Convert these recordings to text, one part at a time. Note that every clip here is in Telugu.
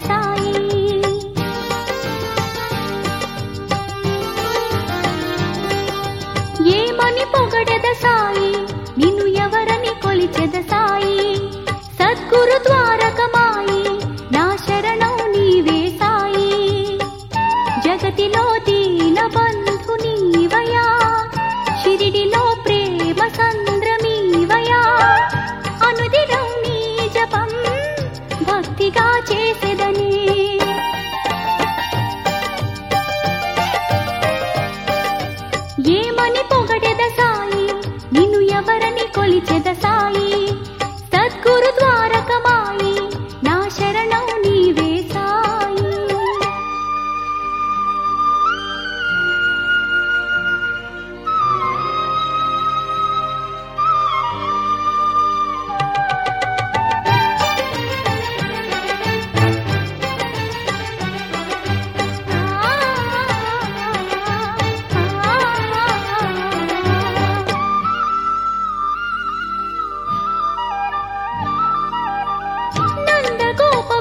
少女 పరని కొలిచెద సాయి.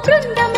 ಬೃಂದಮ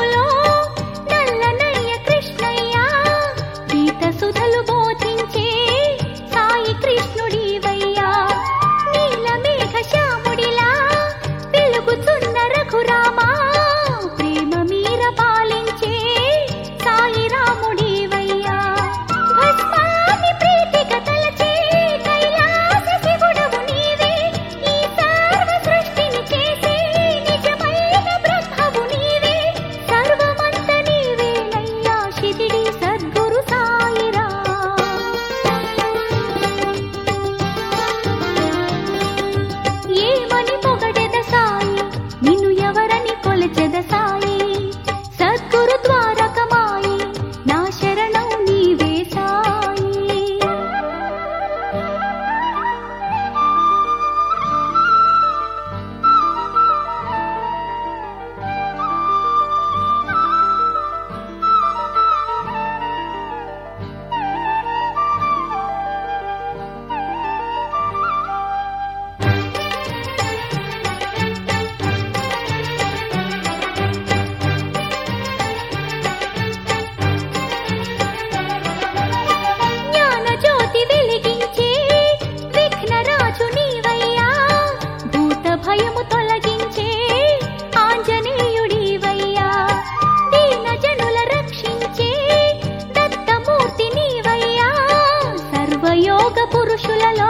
యోగ పురుషులలో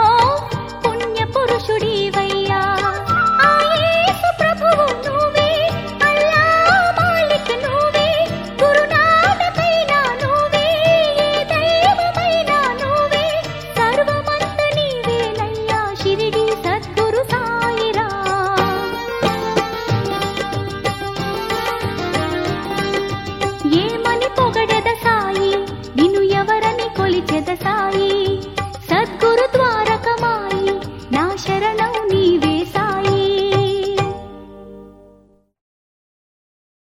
పుణ్య పురుషుడివయ్యా ఏమని పొగడెద సాయి? నిన్ను ఎవరని కొలిచెద సాయి?